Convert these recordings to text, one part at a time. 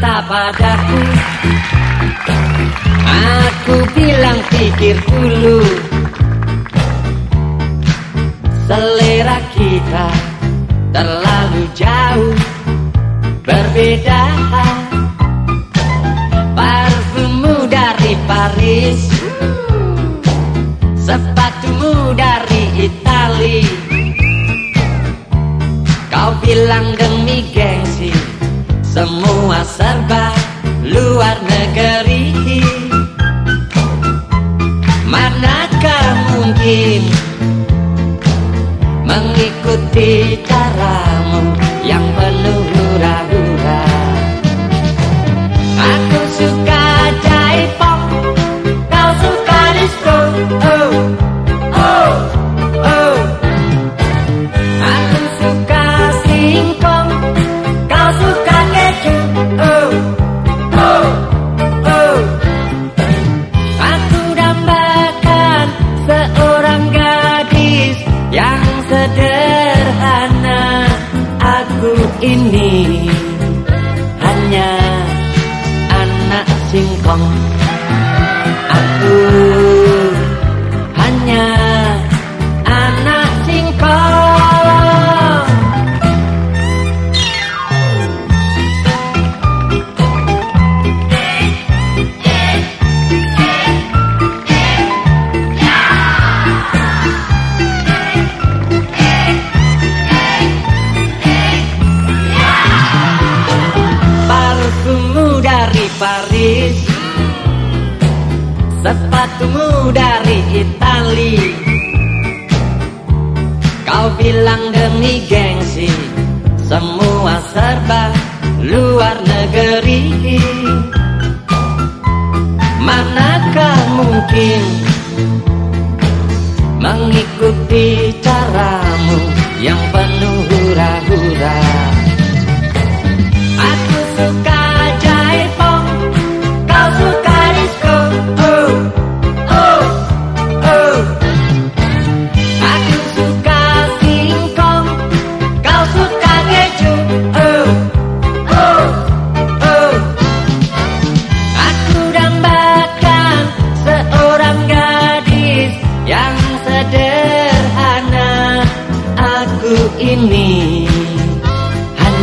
cinta padaku. Aku bilang pikir dulu. Selera kita terlalu jauh. Berbeda Parfummu dari Paris. Sepatumu dari Itali Kau bilang demi gengsi. Semua serba luar negeri. Manakah mungkin Mengikuti caramu yang penuh ini hanya anak singkong Paris. Sepatumu dari Itali. Kau bilang demi gengsi Semua serba luar negeri. Manakah mungkin Mengikuti caramu yang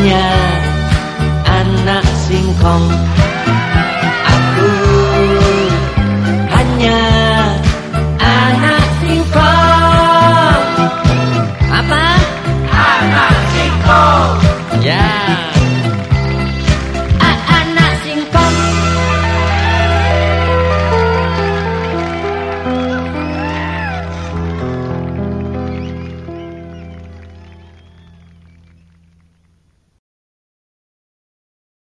hanya anak singkong Aku hanya anak singkong Apa? Anak singkong Ya yeah.